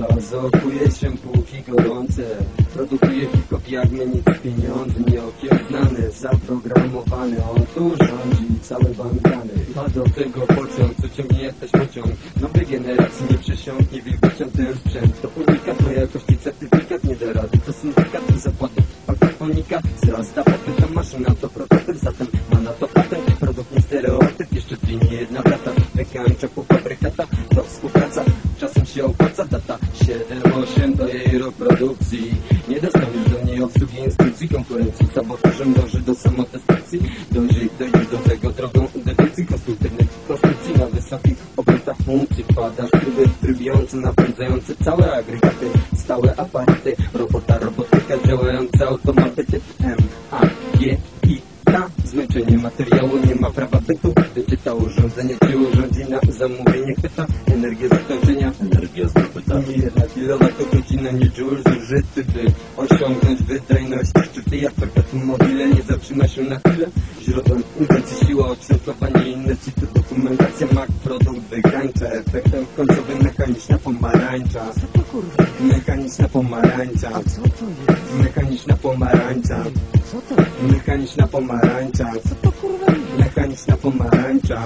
Żelazokuje się półki gorące Produkuje hip-hop jak nic pieniądze Nieokiełznany, zaprogramowany On tu rządzi cały bankany A do tego pociąg, co ciągnie jesteś pociąg. Nowej generacji nie przesiąknie wilgocią ten sprzęt. To unikat, to jakości certyfikat nie da rady To syndykat i zapłaty Faktofonika wzrasta popyt na maszyna To prototyp, zatem ma na to patent. Produkt nie stereotyp, jeszcze ty nie jedna data. Wykańcza po fabrykata, to współpraca 7-8 to jej rok produkcji Nie dostaniesz do niej obsługi instrukcji konkurencji Sabotażem dąży do samotestracji Dojdzie, dojdzie do tego drogą ingerencji konstruktywnej Konstrukcji. Na wysokich obrotach funkcji Wpadasz w tryby trybiące, napędzające całe agregaty. Stałe aparaty, robota, robotyka Działające automaty typ M, A, G, I, K. Zmęczenie materiału, nie ma prawa bytu. Wyczyta urządzenie, czy zamówienie Chwyta energię zakończenia Energia zdobyta. nie jedna kilowatogodzina, nie joule zużyty, by osiągnąć wydajność szczyty jak perpetuum mobile, nie zatrzyma się na chwilę. Źródłem inwencji siła, oczęstowanie inercji, to dokumentacja, Mac, produkt wygrańcza, efektem końcowym mechaniczna pomarańcza. Co to kurwa? Mechaniczna pomarańcza, A co to jest? mechaniczna pomarańcza, Co to mechaniczna pomarańcza, Co to kurwa mechaniczna pomarańcza.